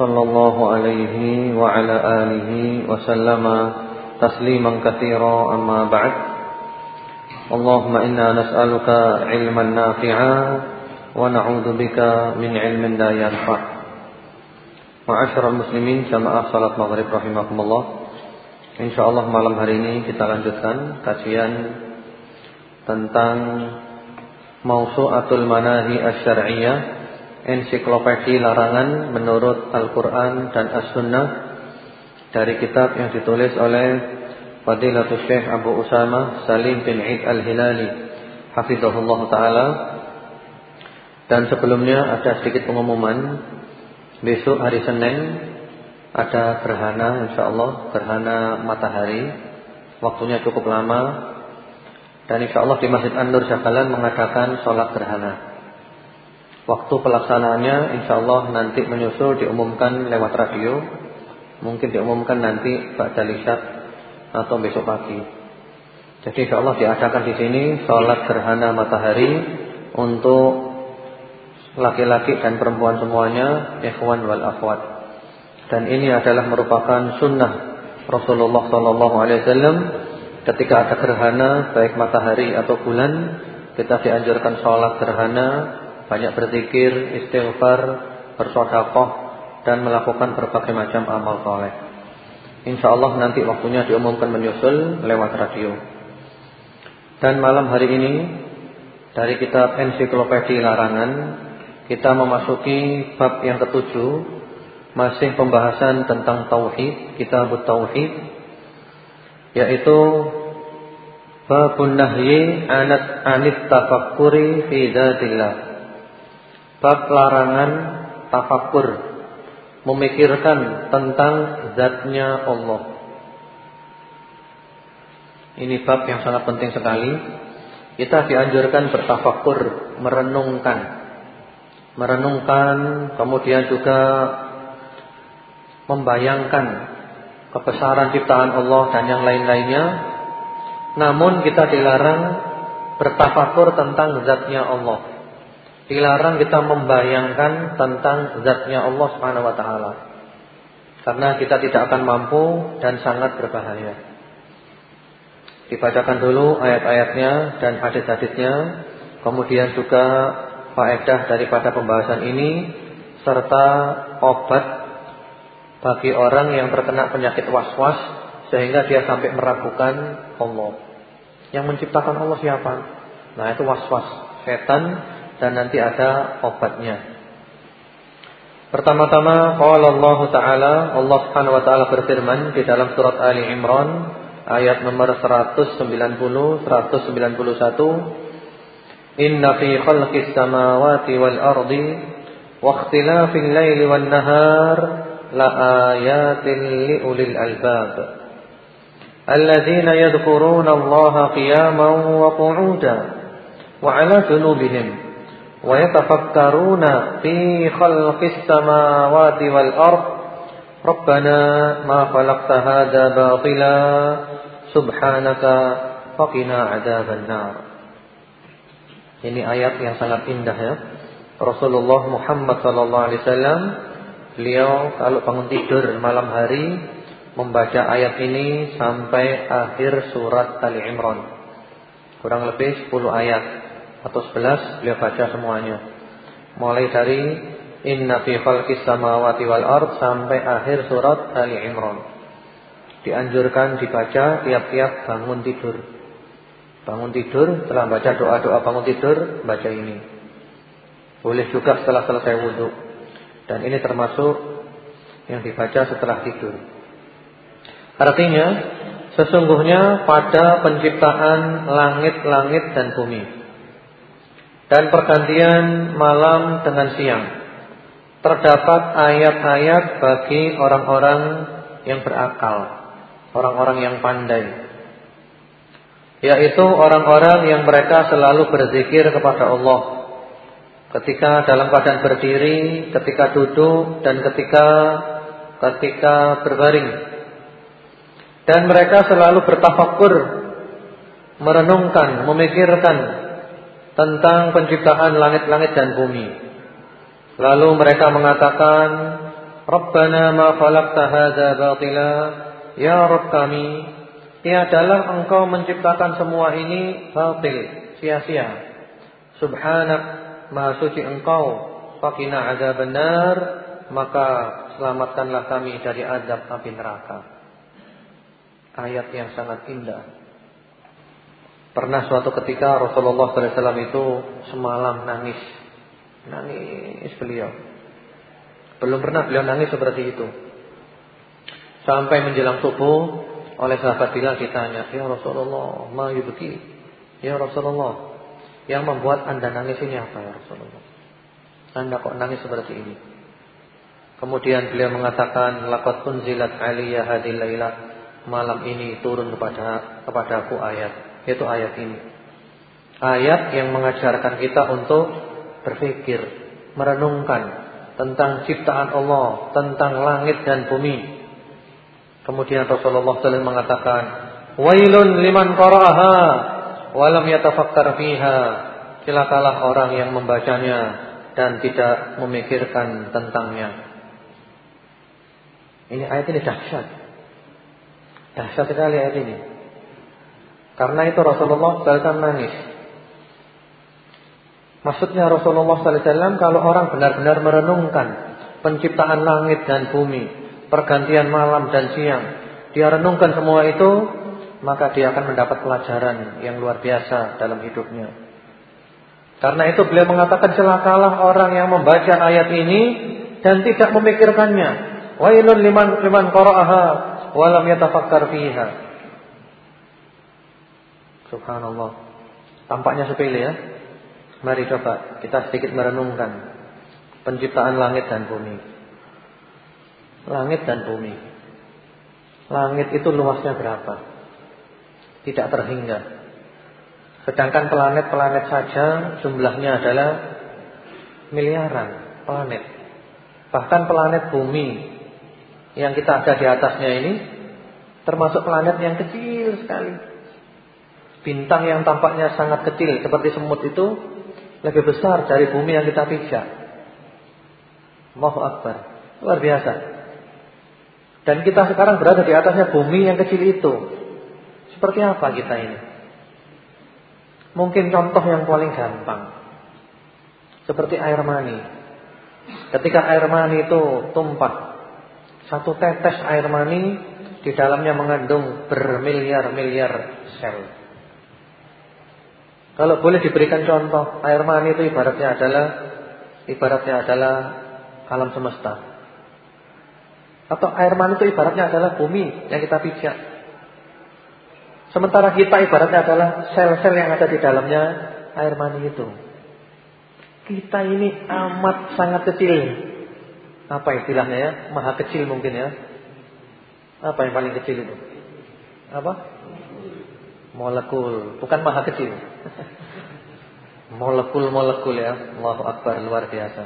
صلى الله عليه وعلى آله وسلم تسليما كثيرا أما بعد اللهم إنا نسألك علما نافعا ونعوذ بك من علم لا ينفع معاشر المسلمين جماعة صلاة maghrib rahimakumullah InsyaAllah malam hari ini kita lanjutkan kajian tentang Mausu'atul Manahi Asy-Syar'iyyah, ensiklopedi larangan menurut Al-Qur'an dan As-Sunnah dari kitab yang ditulis oleh Fadilatul Syekh Abu Usama Salim bin Eid Al-Hilali hafizahullah taala. Dan sebelumnya ada sedikit pengumuman besok hari Senin ada gerhana insyaallah gerhana matahari waktunya cukup lama dan insya Allah di Masjid An-Nur Jagalan mengadakan sholat gerhana. Waktu pelaksanaannya insya Allah nanti menyusul diumumkan lewat radio. Mungkin diumumkan nanti pada lisat atau besok pagi. Jadi insya Allah diadakan di sini sholat gerhana matahari untuk laki-laki dan perempuan semuanya, ikhwan wal akhwat. Dan ini adalah merupakan sunnah Rasulullah Wasallam Ketika ada gerhana baik matahari atau bulan kita dianjurkan sholat gerhana, banyak berzikir, istighfar, bersodakoh dan melakukan berbagai macam amal soleh. Insya Allah nanti waktunya diumumkan menyusul lewat radio. Dan malam hari ini dari kitab ensiklopedi larangan kita memasuki bab yang ketujuh masih pembahasan tentang tauhid, kitab tauhid yaitu babun nahyi anat anit tafakkuri fi dzatillah. Bab larangan tafakkur, memikirkan tentang zatnya Allah. Ini bab yang sangat penting sekali. Kita dianjurkan bertafakkur, merenungkan. Merenungkan, kemudian juga membayangkan kebesaran ciptaan Allah dan yang lain-lainnya. Namun kita dilarang bertafakur tentang zatnya Allah. Dilarang kita membayangkan tentang zatnya Allah Subhanahu wa taala. Karena kita tidak akan mampu dan sangat berbahaya. Dibacakan dulu ayat-ayatnya dan hadis-hadisnya, kemudian juga faedah daripada pembahasan ini serta obat bagi orang yang terkena penyakit was-was sehingga dia sampai meragukan Allah. Yang menciptakan Allah siapa? Nah, itu was-was, setan dan nanti ada obatnya. Pertama-tama qala Allah taala Allah Subhanahu wa taala berfirman di dalam surat Ali Imran ayat nomor 190 191 Inna fi khalqis samawati wal ardi wa ikhtilafil laili wan nahar la ayatil li ulil albab. Alladhina yadhkuruna Allaha qiyaman wa qu'udan wa 'ala dhunubihim wa في خلق khalqis samawati ربنا ما Rabbana هذا باطلا سبحانك فقنا عذاب النار Ini ayat yang sangat indah ya. Rasulullah Muhammad sallallahu alaihi wasallam beliau kalau bangun tidur malam hari membaca ayat ini sampai akhir surat Ali Imran. Kurang lebih 10 ayat atau 11 beliau baca semuanya. Mulai dari Inna fi khalqis samawati wal ard sampai akhir surat Ali Imran. Dianjurkan dibaca tiap-tiap bangun tidur. Bangun tidur setelah baca doa-doa bangun tidur baca ini. Boleh juga setelah selesai wudhu. Dan ini termasuk yang dibaca setelah tidur. Artinya, sesungguhnya pada penciptaan langit-langit dan bumi dan pergantian malam dengan siang terdapat ayat-ayat bagi orang-orang yang berakal, orang-orang yang pandai. Yaitu orang-orang yang mereka selalu berzikir kepada Allah ketika dalam keadaan berdiri, ketika duduk dan ketika ketika berbaring. Dan mereka selalu bertafakur, merenungkan, memikirkan tentang penciptaan langit-langit dan bumi. Lalu mereka mengatakan, Rabbana ma khalaqta hadza batila, ya Rabb kami, tiadalah engkau menciptakan semua ini batil, sia-sia. Subhanak, maha suci engkau, fakina ada benar, maka selamatkanlah kami dari azab api neraka. Ayat yang sangat indah. Pernah suatu ketika Rasulullah SAW itu semalam nangis. Nangis beliau. Belum pernah beliau nangis seperti itu. Sampai menjelang subuh oleh sahabat Bilal ditanya, "Ya Rasulullah, ma yubki?" Ya Rasulullah, yang membuat Anda nangis ini apa ya Rasulullah? Anda kok nangis seperti ini? Kemudian beliau mengatakan laqad unzilat aliyya hadhil lailah malam ini turun kepada kepadaku ayat yaitu ayat ini. Ayat yang mengajarkan kita untuk berpikir, merenungkan tentang ciptaan Allah, tentang langit dan bumi. Kemudian Rasulullah SAW mengatakan, "Wailun liman qara'aha wa lam yatafakkar fiha." Celakalah orang yang membacanya dan tidak memikirkan tentangnya. Ini ayat ini dahsyat. Dahsyat sekali ayat ini. Karena itu Rasulullah SAW nangis. Maksudnya Rasulullah SAW kalau orang benar-benar merenungkan penciptaan langit dan bumi, pergantian malam dan siang, dia renungkan semua itu, maka dia akan mendapat pelajaran yang luar biasa dalam hidupnya. Karena itu beliau mengatakan celakalah orang yang membaca ayat ini dan tidak memikirkannya. Wailun liman liman qara'aha wa lam yatafakkar fiha. Subhanallah. Tampaknya sepele ya. Mari coba kita sedikit merenungkan penciptaan langit dan bumi. Langit dan bumi. Langit itu luasnya berapa? Tidak terhingga. Sedangkan planet-planet saja jumlahnya adalah miliaran planet. Bahkan planet bumi yang kita ada di atasnya ini termasuk planet yang kecil sekali. Bintang yang tampaknya sangat kecil seperti semut itu lebih besar dari bumi yang kita pijak. Allahu Akbar. Luar biasa. Dan kita sekarang berada di atasnya bumi yang kecil itu. Seperti apa kita ini? Mungkin contoh yang paling gampang. Seperti air mani. Ketika air mani itu tumpah satu tetes air mani di dalamnya mengandung bermiliar-miliar sel. Kalau boleh diberikan contoh, air mani itu ibaratnya adalah ibaratnya adalah alam semesta. Atau air mani itu ibaratnya adalah bumi yang kita pijak. Sementara kita ibaratnya adalah sel-sel yang ada di dalamnya air mani itu. Kita ini amat sangat kecil apa istilahnya ya? Maha kecil mungkin ya. Apa yang paling kecil itu? Apa? Molekul, bukan maha kecil. Molekul-molekul ya. Allahu Akbar luar biasa.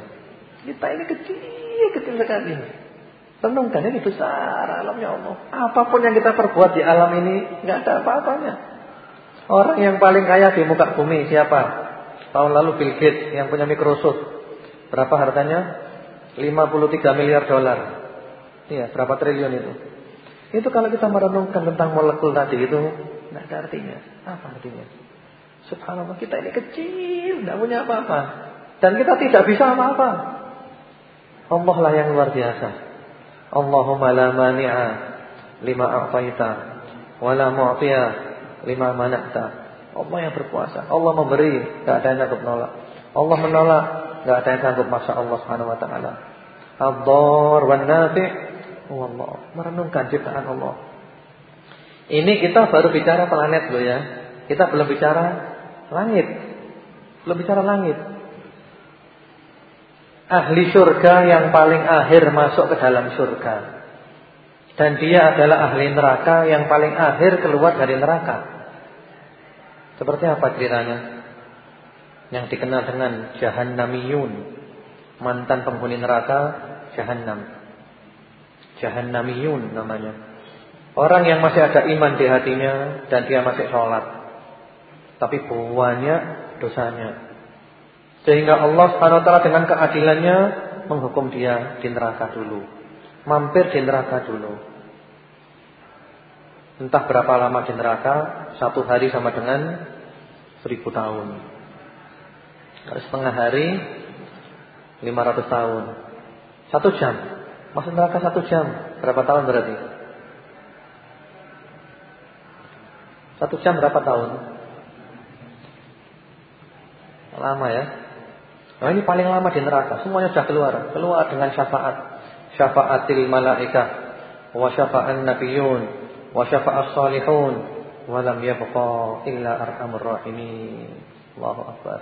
Kita ini kecil, kecil sekali. Renungkan ini besar alamnya Allah. Apa pun yang kita perbuat di alam ini nggak ada apa-apanya. Orang yang paling kaya di muka bumi siapa? Tahun lalu Bill Gates yang punya Microsoft. Berapa harganya? 53 miliar dolar. Iya, berapa triliun itu? Itu kalau kita merenungkan tentang molekul tadi itu tidak ada artinya. Apa artinya? Subhanallah, kita ini kecil, tidak punya apa-apa. Dan kita tidak bisa apa-apa. Allah lah yang luar biasa. Allahumma la mani'a lima a'taita wa la mu'tiya lima mana'ta. Allah yang berkuasa. Allah memberi, tidak ada yang sanggup menolak. Allah menolak, Enggak ada yang sanggup masa Allah Subhanahu wa taala. Ad-dhar wan nafi'. Merenungkan ciptaan Allah. Ini kita baru bicara planet loh ya. Kita belum bicara langit. Belum bicara langit. Ahli surga yang paling akhir masuk ke dalam surga. Dan dia adalah ahli neraka yang paling akhir keluar dari neraka. Seperti apa ceritanya? Yang dikenal dengan Jahannamiyun. Mantan penghuni neraka Jahannam. Jahannamiyun namanya. Orang yang masih ada iman di hatinya dan dia masih sholat. Tapi banyak dosanya. Sehingga Allah SWT dengan keadilannya menghukum dia di neraka dulu. Mampir di neraka dulu. Entah berapa lama di neraka, satu hari sama dengan seribu tahun. Setengah hari, lima ratus tahun. Satu jam. Masuk neraka satu jam. Berapa tahun berarti? Satu jam berapa tahun? Lama ya. Nah ini paling lama di neraka. Semuanya sudah keluar. Keluar dengan syafaat. Syafaatil malaikah. Wa syafa'an nabiyun. Wa syafa'as salihun. Wa lam yabqa illa arhamur rahimin. Allahu Akbar.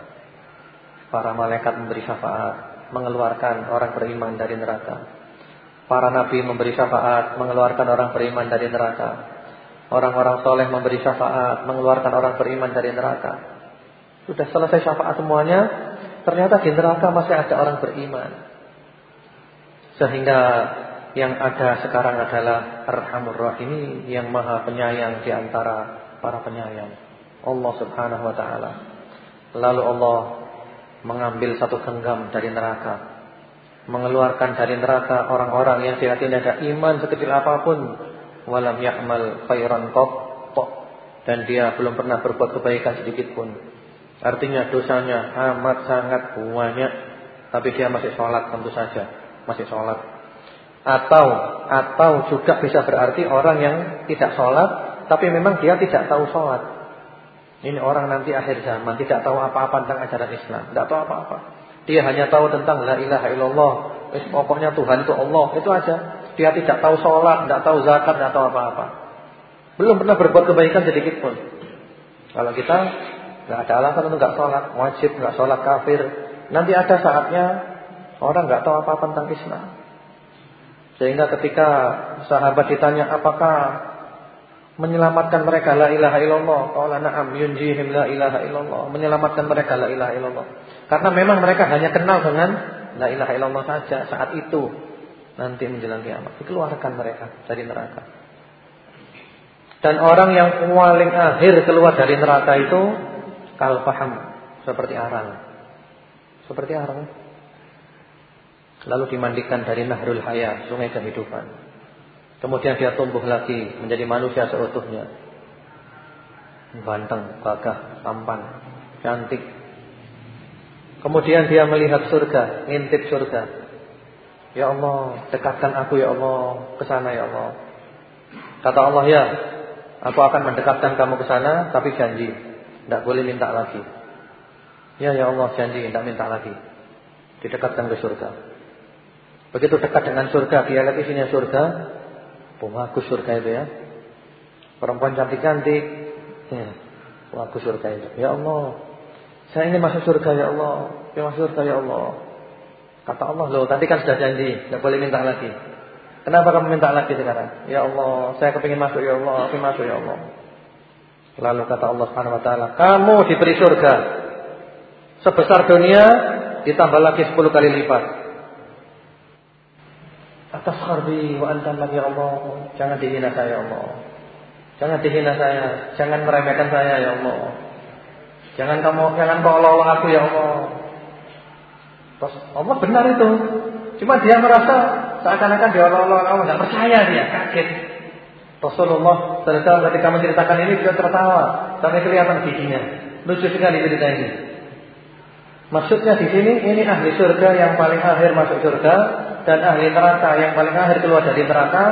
Para malaikat memberi syafaat. Mengeluarkan orang beriman dari neraka. Para nabi memberi syafaat, mengeluarkan orang beriman dari neraka. Orang-orang soleh memberi syafaat, mengeluarkan orang beriman dari neraka. Sudah selesai syafaat semuanya, ternyata di neraka masih ada orang beriman. Sehingga yang ada sekarang adalah Arhamur Rahim yang maha penyayang di antara para penyayang. Allah subhanahu wa ta'ala. Lalu Allah mengambil satu genggam dari neraka mengeluarkan dari neraka orang-orang yang hatinya ada iman sekecil apa pun walam ya'mal khairan qat dan dia belum pernah berbuat kebaikan sedikit pun. Artinya dosanya amat sangat banyak tapi dia masih sholat tentu saja, masih sholat. Atau atau juga bisa berarti orang yang tidak sholat tapi memang dia tidak tahu sholat. Ini orang nanti akhir zaman tidak tahu apa-apa tentang ajaran Islam, tidak tahu apa-apa. Dia hanya tahu tentang la ilaha illallah. Eh, pokoknya Tuhan itu Allah, itu aja. Dia tidak tahu sholat, tidak tahu zakat, tidak tahu apa-apa. Belum pernah berbuat kebaikan sedikit pun. Kalau kita nggak ada alasan untuk nggak sholat, wajib nggak sholat kafir. Nanti ada saatnya orang nggak tahu apa-apa tentang Islam. Sehingga ketika sahabat ditanya apakah menyelamatkan mereka la ilaha illallah qala na'am yunjihim la ilaha illallah menyelamatkan mereka la ilaha illallah karena memang mereka hanya kenal dengan la ilaha illallah saja saat itu nanti menjelang kiamat dikeluarkan mereka dari neraka dan orang yang paling akhir keluar dari neraka itu kal paham seperti arang seperti arang lalu dimandikan dari nahrul haya sungai kehidupan Kemudian dia tumbuh lagi menjadi manusia seutuhnya. Banteng, gagah, tampan, cantik. Kemudian dia melihat surga, ngintip surga. Ya Allah, dekatkan aku ya Allah ke sana ya Allah. Kata Allah ya, aku akan mendekatkan kamu ke sana tapi janji tidak boleh minta lagi. Ya ya Allah janji tidak minta lagi. Didekatkan ke surga. Begitu dekat dengan surga, dia lihat isinya surga, Bagus surga itu ya. Perempuan cantik-cantik. Ya. Bagus surga itu. Ya Allah. Saya ingin masuk surga ya Allah. Ya masuk surga ya Allah. Kata Allah loh, tadi kan sudah janji, tidak boleh minta lagi. Kenapa kamu minta lagi sekarang? Ya Allah, saya kepingin masuk ya Allah, aku masuk ya Allah. Lalu kata Allah Subhanahu wa taala, "Kamu diberi surga sebesar dunia ditambah lagi 10 kali lipat." atas harbi wa antam ya Allah. Jangan dihina saya ya Allah. Jangan dihina saya, jangan meremehkan saya ya Allah. Jangan kamu jangan kau olok aku ya Allah. Terus Allah benar itu. Cuma dia merasa seakan-akan dia olok-olok kamu enggak percaya dia, kaget. Rasulullah SAW ketika menceritakan ini beliau tertawa sampai kelihatan giginya. Lucu sekali cerita ini. Maksudnya di sini ini ahli surga yang paling akhir masuk surga dan ahli neraka yang paling akhir keluar dari neraka,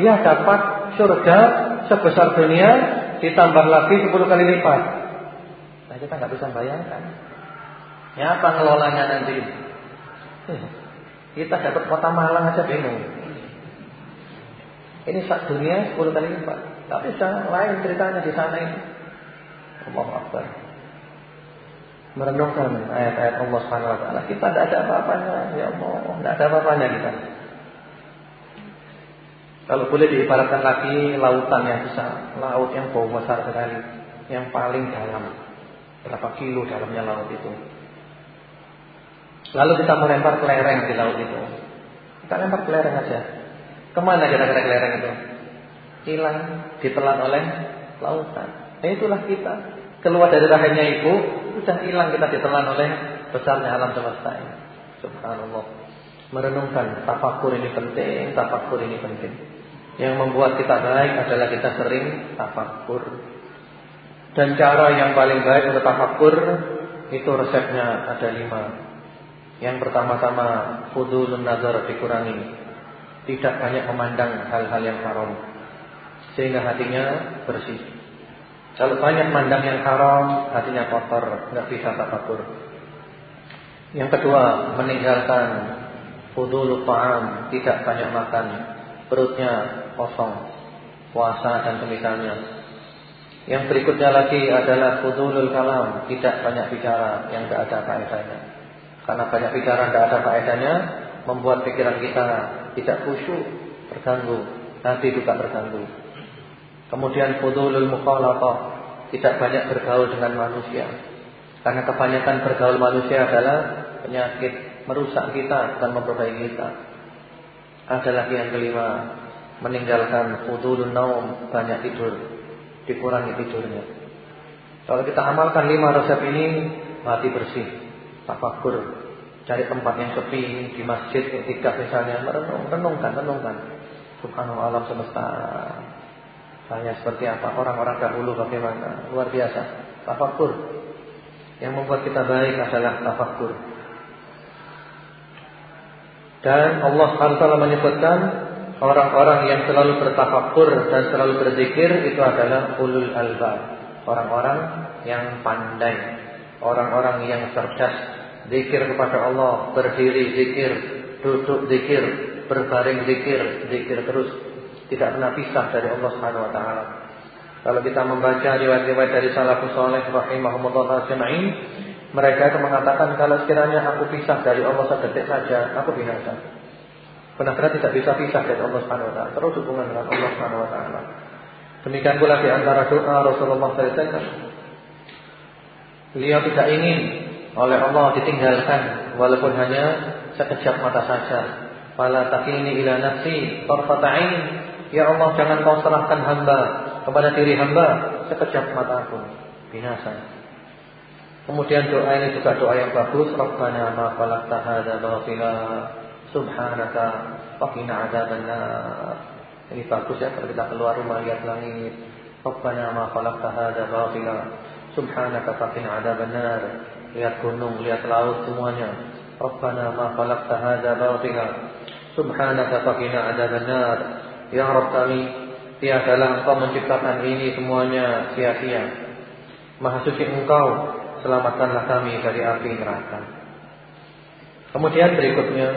dia dapat surga sebesar dunia ditambah lagi 10 kali lipat. Nah, kita nggak bisa bayangkan. Ya apa ngelolanya nanti? Kita dapat kota Malang aja bingung. Ini sak dunia 10 kali lipat. Tapi jangan lain ceritanya di sana ini. Allah Akbar merenungkan ayat-ayat Allah Subhanahu wa taala. Kita tidak ada apa-apanya, ya Allah, tidak ada apa-apanya kita. Kalau boleh diibaratkan lagi lautan yang besar, laut yang bau besar sekali, yang paling dalam. Berapa kilo dalamnya laut itu. Lalu kita melempar kelereng di laut itu. Kita lempar kelereng aja. Ke mana kira-kira kelereng itu? Hilang, ditelan oleh lautan. Nah itulah kita. Keluar dari rahimnya ibu, sudah hilang kita ditelan oleh besarnya alam semesta ini. Subhanallah. Merenungkan tafakur ini penting, tafakur ini penting. Yang membuat kita baik adalah kita sering tafakur. Dan cara yang paling baik untuk tafakur itu resepnya ada lima. Yang pertama-tama fudulun nazar dikurangi. Tidak banyak memandang hal-hal yang haram. Sehingga hatinya bersih. Kalau banyak mandang yang haram, hatinya kotor, nggak bisa tafakur. Yang kedua, meninggalkan fudul ta'am, tidak banyak makan, perutnya kosong, puasa dan semisalnya. Yang berikutnya lagi adalah fudulul kalam, tidak banyak bicara yang tidak ada faedahnya. Karena banyak bicara tidak ada faedahnya, membuat pikiran kita tidak khusyuk, terganggu, hati juga terganggu. Kemudian fudulul mukhalatah, tidak banyak bergaul dengan manusia. Karena kebanyakan bergaul manusia adalah penyakit merusak kita dan memperbaiki kita. Ada lagi yang kelima, meninggalkan fudulun naum, banyak tidur, dikurangi tidurnya. Kalau kita amalkan lima resep ini, hati bersih, tafakur, cari tempat yang sepi di masjid, ketika misalnya merenung, renungkan, renungkan. Subhanallah alam semesta. Saya seperti apa? Orang-orang dahulu bagaimana? Luar biasa. Tafakur. Yang membuat kita baik adalah tafakur. Dan Allah SWT menyebutkan orang-orang yang selalu bertafakur dan selalu berzikir itu adalah ulul albab. Orang-orang yang pandai, orang-orang yang cerdas, zikir kepada Allah, berdiri zikir, duduk zikir, berbaring zikir, zikir terus, tidak pernah pisah dari Allah Subhanahu wa taala. Kalau kita membaca riwayat-riwayat dari salafus saleh rahimahumullah ajma'in, mereka itu mengatakan kalau sekiranya aku pisah dari Allah sedetik saja, aku binasa. Benar-benar tidak bisa pisah dari Allah Subhanahu wa taala, terus hubungan dengan Allah Subhanahu wa taala. Demikian pula di antara doa Rasulullah SAW Beliau tidak ingin oleh Allah ditinggalkan walaupun hanya sekejap mata saja. Fala takilni ila nafsi tarfata'in. Ya Allah jangan kau serahkan hamba kepada diri hamba sekejap mata pun binasa. Kemudian doa ini juga doa yang bagus. Rabbana ma khalaqta hadza batila Subhanaka Fakina adzabannar. Ini bagus ya kalau kita keluar rumah lihat langit. Rabbana ma khalaqta hadza batila. Subhanaka fakina adzabannar. Lihat gunung, lihat laut semuanya. Rabbana ma khalaqta hadza batila. Subhanaka fakina adzabannar. Ya Rabb kami, tiadalah Engkau menciptakan ini semuanya sia-sia. Maha suci Engkau, selamatkanlah kami dari api neraka. Kemudian berikutnya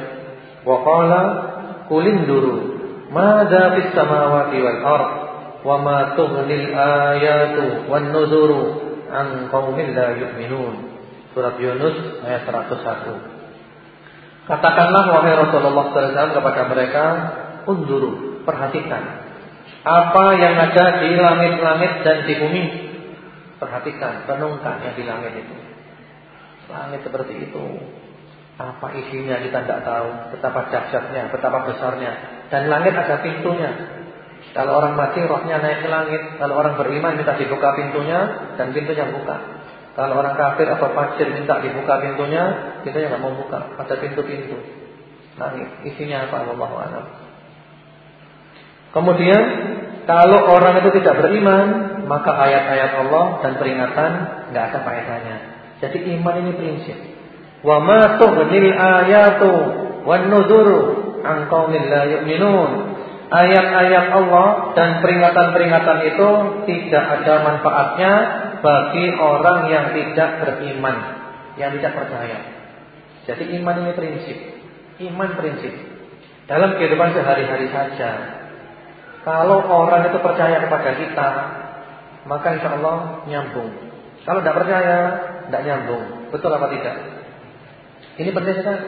Wa qala kulinduru madza fis samawati wal ard wa ma tughnil ayatu wan nuzuru an qaumin la yu'minun. Surat Yunus ayat 101. Katakanlah wahai Rasulullah SAW kepada mereka, unduru, perhatikan apa yang ada di langit-langit dan di bumi. Perhatikan, renungkan yang di langit itu. Langit seperti itu, apa isinya kita tidak tahu, betapa dahsyatnya, betapa besarnya. Dan langit ada pintunya. Kalau orang mati rohnya naik ke langit, kalau orang beriman minta dibuka pintunya dan pintunya buka. Kalau orang kafir atau fajir minta dibuka pintunya, pintunya nggak mau buka. Ada pintu-pintu. Langit isinya apa Allah a'lam. Kemudian kalau orang itu tidak beriman, maka ayat-ayat Allah dan peringatan nggak ada faedahnya. Jadi iman ini prinsip. Wa ma tughnil ayatu wan nuzuru an qaumin la yu'minun. Ayat-ayat Allah dan peringatan-peringatan itu tidak ada manfaatnya bagi orang yang tidak beriman, yang tidak percaya. Jadi iman ini prinsip. Iman prinsip. Dalam kehidupan sehari-hari saja. Kalau orang itu percaya kepada kita, maka insya Allah nyambung. Kalau tidak percaya, tidak nyambung. Betul apa tidak? Ini penting sekali.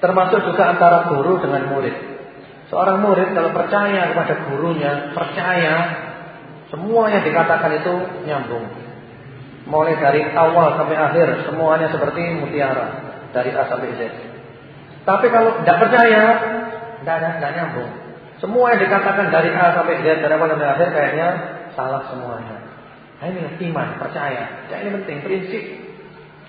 Termasuk juga antara guru dengan murid. Seorang murid kalau percaya kepada gurunya, percaya semua yang dikatakan itu nyambung. Mulai dari awal sampai akhir semuanya seperti mutiara dari A sampai Z. Tapi kalau tidak percaya, tidak nyambung. Semua yang dikatakan dari A sampai Z dari awal sampai akhir kayaknya salah semuanya. Nah, ini iman, percaya. Ya, ini penting, prinsip.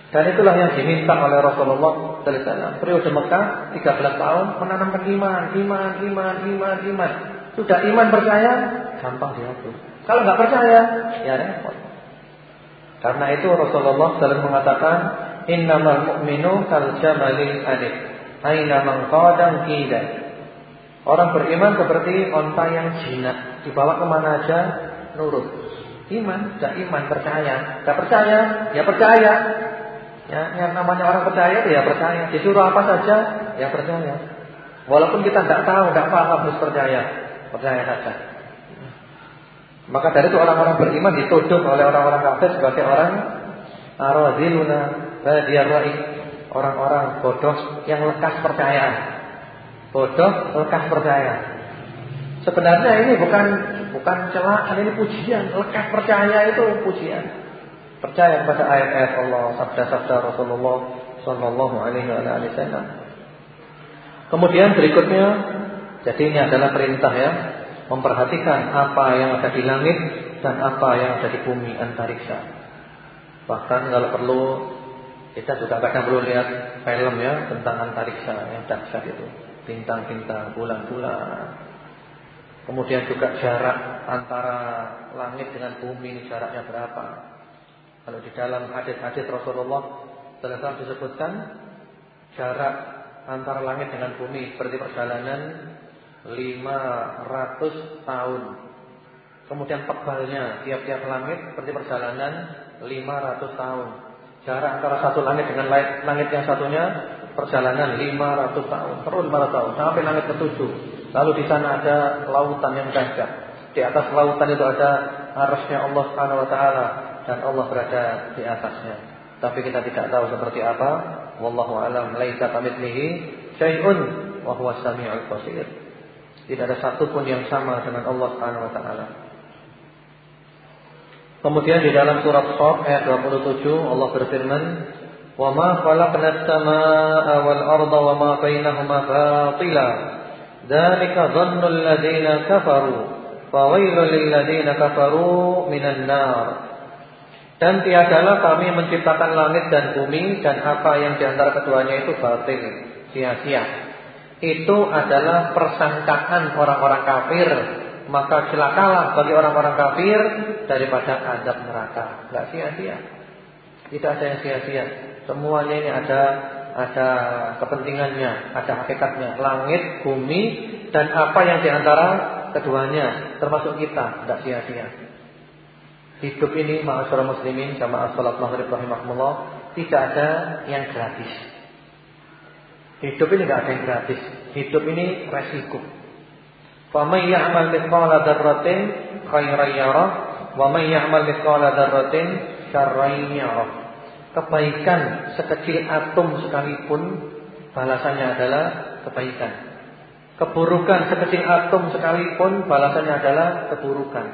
Dan itulah yang diminta oleh Rasulullah Wasallam. Periode Mekah 13 tahun menanamkan iman, iman, iman, iman, iman. Sudah iman percaya, gampang diatur. Kalau nggak percaya, ya repot. Karena itu Rasulullah SAW mengatakan, Innamal mu'minu kal jamalil anif. Aina man qadam kida. Orang beriman seperti onta yang jinak, dibawa ke mana aja nurut. Iman, tidak iman, percaya. Tidak percaya, ya percaya. Ya, yang namanya orang percaya ya percaya. Disuruh apa saja, ya percaya. Walaupun kita tidak tahu, tidak paham harus percaya, percaya saja. Maka dari itu orang-orang beriman dituduh oleh orang-orang kafir sebagai orang araziluna badiyarra'i, orang-orang bodoh yang lekas percaya. Bodoh lekas percaya. Sebenarnya ini bukan bukan celaan, ini pujian. Lekas percaya itu pujian. Percaya kepada ayat-ayat Allah, sabda-sabda Rasulullah sallallahu alaihi wasallam. Kemudian berikutnya jadi ini adalah perintah ya, memperhatikan apa yang ada di langit dan apa yang ada di bumi antariksa. Bahkan kalau perlu kita juga kadang perlu lihat film ya tentang antariksa yang dahsyat itu, bintang-bintang, bulan-bulan. Kemudian juga jarak antara langit dengan bumi ini jaraknya berapa? Kalau di dalam hadis-hadis Rasulullah SAW disebutkan jarak antara langit dengan bumi seperti perjalanan 500 tahun. Kemudian tebalnya tiap-tiap langit seperti perjalanan 500 tahun. Jarak antara satu langit dengan langit yang satunya perjalanan 500 tahun. Terus 500 tahun sampai langit ketujuh. Lalu di sana ada lautan yang dahsyat. Di atas lautan itu ada arasnya Allah Subhanahu wa taala dan Allah berada di atasnya. Tapi kita tidak tahu seperti apa. Wallahu alam laisa kamitslihi syai'un wa huwa samiul basir. Tidak ada satu pun yang sama dengan Allah Subhanahu wa taala. Kemudian di dalam surat Shaf ayat 27 Allah berfirman, "Wa ma khalaqna as-samaa'a wal arda wa ma bainahuma batila." Dzalika dhannu alladziina kafaru, fa wailul lil ladziina kafaru minan nar. Dan tiadalah kami menciptakan langit dan bumi dan apa yang di antara keduanya itu batil, sia-sia. Itu adalah persangkaan orang-orang kafir. Maka celakalah bagi orang-orang kafir daripada azab neraka. Enggak sia-sia. Tidak ada yang sia-sia. Semuanya ini ada ada kepentingannya, ada hakikatnya. Langit, bumi dan apa yang di antara keduanya, termasuk kita, tidak sia-sia. Hidup ini ma'asyara muslimin jamaah salat maghrib rahimahumullah tidak ada yang gratis. Hidup ini tidak ada yang gratis. Hidup ini resiko. Wa may ya'mal mithqala dzarratin khairan yarah wa may ya'mal mithqala dzarratin syarran yarah. Kebaikan sekecil atom sekalipun balasannya adalah kebaikan. Keburukan sekecil atom sekalipun balasannya adalah keburukan.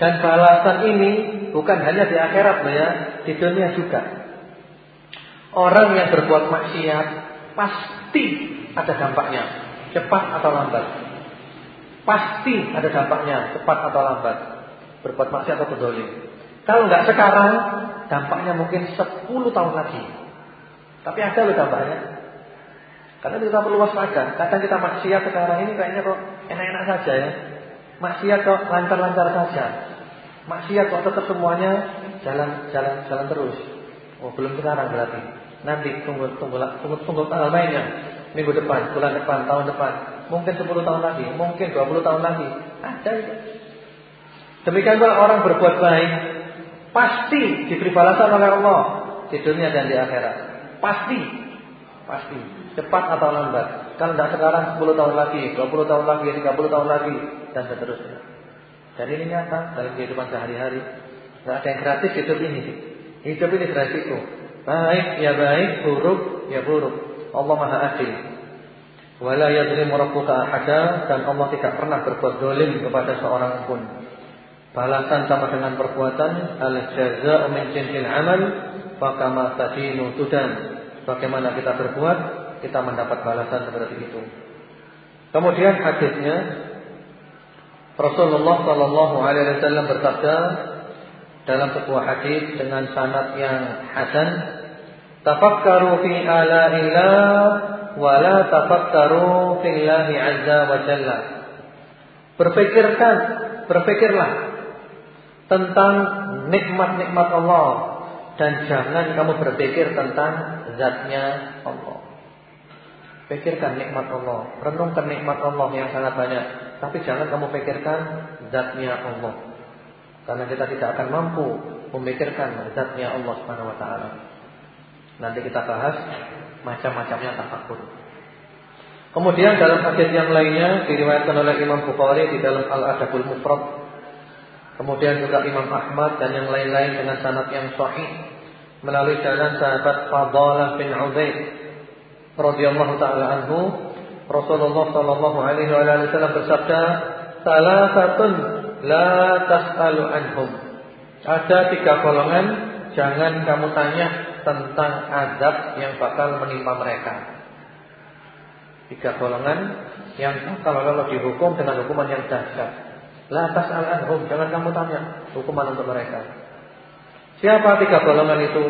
Dan balasan ini bukan hanya di akhirat ya, di dunia juga. Orang yang berbuat maksiat pasti ada dampaknya, cepat atau lambat. Pasti ada dampaknya, cepat atau lambat. Berbuat maksiat atau berdolim. Kalau nggak sekarang, dampaknya mungkin 10 tahun lagi. Tapi ada loh dampaknya. Karena kita perlu waspada. Kadang kita maksiat sekarang ini kayaknya kok enak-enak saja ya. Maksiat kok lancar-lancar saja. Maksiat kok tetap semuanya jalan jalan jalan terus. Oh, belum sekarang berarti. Nanti tunggu tunggu tunggu, tunggu tanggal mainnya. Minggu depan, bulan depan, tahun depan. Mungkin 10 tahun lagi, mungkin 20 tahun lagi. Ada itu. Demikian pula orang berbuat baik pasti diberi balasan oleh Allah di dunia dan di akhirat. Pasti. Pasti. Cepat atau lambat. Kalau tidak sekarang 10 tahun lagi, 20 tahun lagi, 30 tahun lagi dan seterusnya. Dan ini nyata dalam kehidupan sehari-hari. Tidak ada yang gratis hidup ini. Hidup ini beresiko. Baik ya baik, buruk ya buruk. Allah Maha Adil. Wala yadrimu rabbuka ahada dan Allah tidak pernah berbuat dolim kepada seorang pun. Balasan sama dengan perbuatan al jazaa'u min jinsil amal fa kama tadinu tudan. Bagaimana kita berbuat, kita mendapat balasan seperti itu. Kemudian hadisnya Rasulullah Shallallahu Alaihi Wasallam bersabda dalam sebuah hadis dengan sanad yang hasan, "Tafakkaru fi ala'illah wala tafakkaru fillahi azza wa jalla. Berpikirkan, berpikirlah tentang nikmat-nikmat Allah dan jangan kamu berpikir tentang zatnya Allah. Pikirkan nikmat Allah, renungkan nikmat Allah yang sangat banyak, tapi jangan kamu pikirkan zatnya Allah. Karena kita tidak akan mampu memikirkan zatnya Allah Subhanahu wa taala. Nanti kita bahas macam-macamnya tafakur. Kemudian dalam hadis yang lainnya diriwayatkan oleh Imam Bukhari di dalam Al-Adabul Mufrad. Kemudian juga Imam Ahmad dan yang lain-lain dengan sanad yang sahih melalui jalan sahabat Fadalah bin Ubaid radhiyallahu taala anhu Rasulullah sallallahu alaihi wasallam bersabda, "Salasatun la tas'alu anhum." Ada tiga golongan jangan kamu tanya tentang azab yang bakal menimpa mereka. Tiga golongan yang kalau kalau dihukum dengan hukuman yang dahsyat. La tas'al anhum, jangan kamu tanya hukuman untuk mereka. Siapa tiga golongan itu?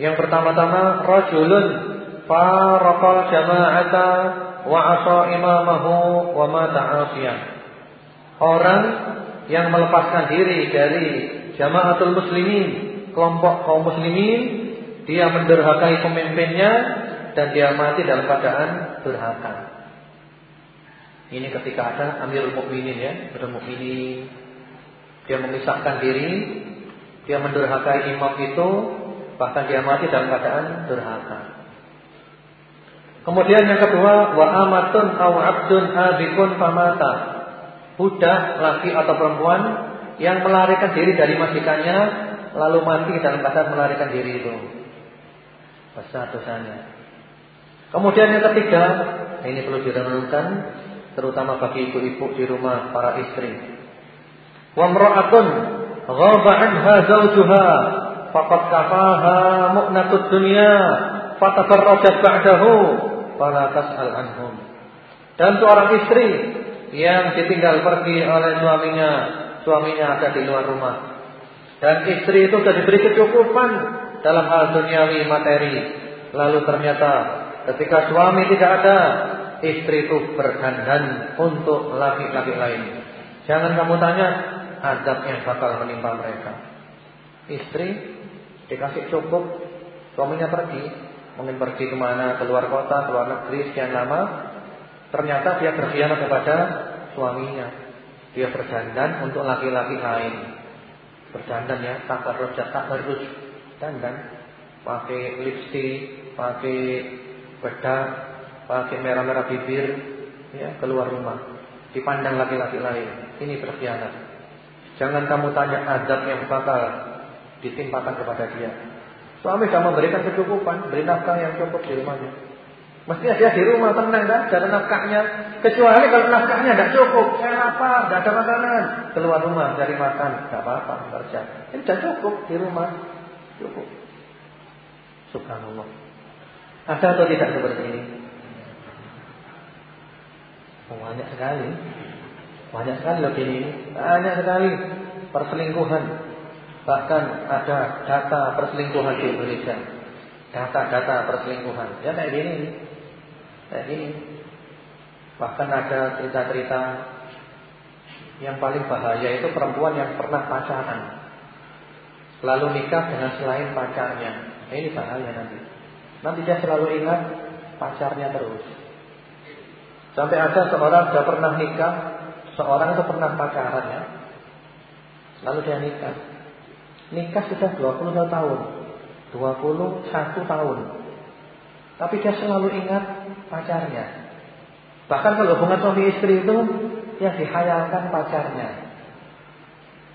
Yang pertama-tama rajulun faraqal jama'ata wa asa imamahu wa mata. Orang yang melepaskan diri dari jamaatul muslimin, kelompok kaum muslimin dia menderhakai pemimpinnya dan dia mati dalam keadaan durhaka. Ini ketika ada Amirul Mukminin ya, Amirul Mukminin dia memisahkan diri, dia menderhakai imam itu, bahkan dia mati dalam keadaan durhaka. Kemudian yang kedua, wa amatun aw abdun abikun famata. Budak laki atau perempuan yang melarikan diri dari majikannya lalu mati dalam keadaan melarikan diri itu besar dosanya. Kemudian yang ketiga, ini perlu direnungkan terutama bagi ibu-ibu di rumah para istri. Wa imra'atun ghaba 'anha zawjuha faqad kafaha mu'natud dunya fatafarrajat ba'dahu fala tas'al anhum. Dan seorang istri yang ditinggal pergi oleh suaminya, suaminya ada di luar rumah. Dan istri itu sudah diberi kecukupan dalam hal duniawi materi. Lalu ternyata ketika suami tidak ada, istri itu berdandan untuk laki-laki lain. Jangan kamu tanya adab yang bakal menimpa mereka. Istri dikasih cukup, suaminya pergi, mungkin pergi ke mana, keluar kota, keluar negeri sekian lama. Ternyata dia berkhianat kepada suaminya. Dia berdandan untuk laki-laki lain. Berdandan ya, tak tak takarrus dandan, pakai lipstick, pakai bedak, pakai merah-merah bibir, ya keluar rumah, dipandang laki-laki lain. Ini berkhianat. Jangan kamu tanya adab yang bakal ditimpakan kepada dia. Suami sudah memberikan kecukupan, beri nafkah yang cukup di rumahnya. Mestinya dia di rumah tenang kan, ada nafkahnya. Kecuali kalau nafkahnya tidak cukup, saya lapar, tidak ada makanan. Keluar rumah cari makan, tidak apa-apa, kerja. Ini sudah cukup di rumah. Cukup. Subhanallah. Ada atau tidak seperti ini? Oh, banyak sekali. Banyak sekali loh ini. Banyak sekali perselingkuhan. Bahkan ada data perselingkuhan di Indonesia. Data-data perselingkuhan. Ya kayak gini. Kayak gini. Bahkan ada cerita-cerita yang paling bahaya itu perempuan yang pernah pacaran lalu nikah dengan selain pacarnya. Nah, ini bahaya nanti. Nanti dia selalu ingat pacarnya terus. Sampai ada seorang sudah pernah nikah, seorang itu pernah pacaran ya. Lalu dia nikah. Nikah sudah 21 tahun. 21 tahun. Tapi dia selalu ingat pacarnya. Bahkan kalau hubungan suami istri itu yang dihayalkan pacarnya.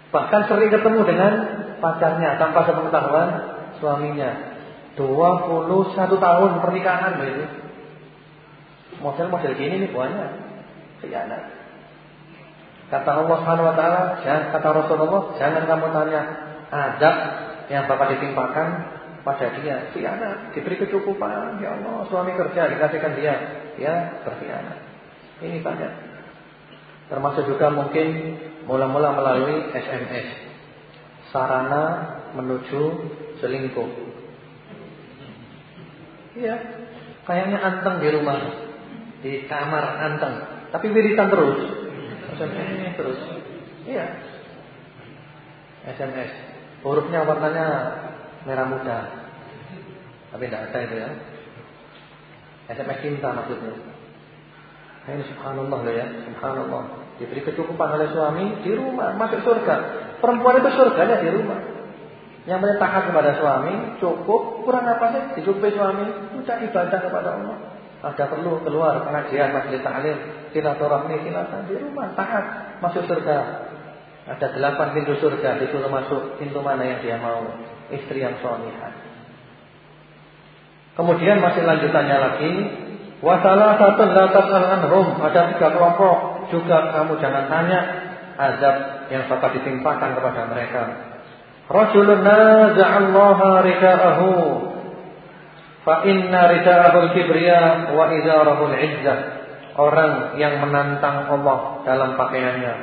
Bahkan sering ketemu dengan pacarnya tanpa sepengetahuan suaminya. 21 tahun pernikahan begitu. model-model gini nih banyak. Khianat. Kata Allah Subhanahu wa taala, kata Rasulullah, jangan kamu tanya azab yang bakal ditimpakan pada dia. Khianat, diberi kecukupan, ya Allah, suami kerja dikasihkan dia, ya berkhianat. Ini banyak. Termasuk juga mungkin mula-mula melalui SMS. Sarana menuju selingkuh. Iya, kayaknya anteng di rumah, di kamar anteng, tapi wiritan terus. SMS terus. Iya. SMS. Hurufnya warnanya merah muda. Tapi tidak ada itu ya. SMS cinta maksudnya. Nah, ini subhanallah loh ya, subhanallah. Diberi kecukupan oleh suami di rumah, masuk surga. Perempuan itu surganya di rumah. Yang menyatakan kepada suami cukup, kurang apa sih? Dicukupi suami, sudah ibadah kepada Allah. Ada perlu keluar pengajian majelis taklim, silaturahmi, silakan di rumah, taat masuk surga. Ada delapan pintu surga disuruh masuk pintu mana yang dia mau, istri yang salihah. Kemudian masih lanjutannya lagi, wasalah satu dapat anhum, ada tiga kelompok juga kamu jangan tanya azab yang bakal ditimpakan kepada mereka. Rasulun naza'allaha rida'ahu Fa inna rida'ahul kibriya wa izarahul izzah. Orang yang menantang Allah dalam pakaiannya.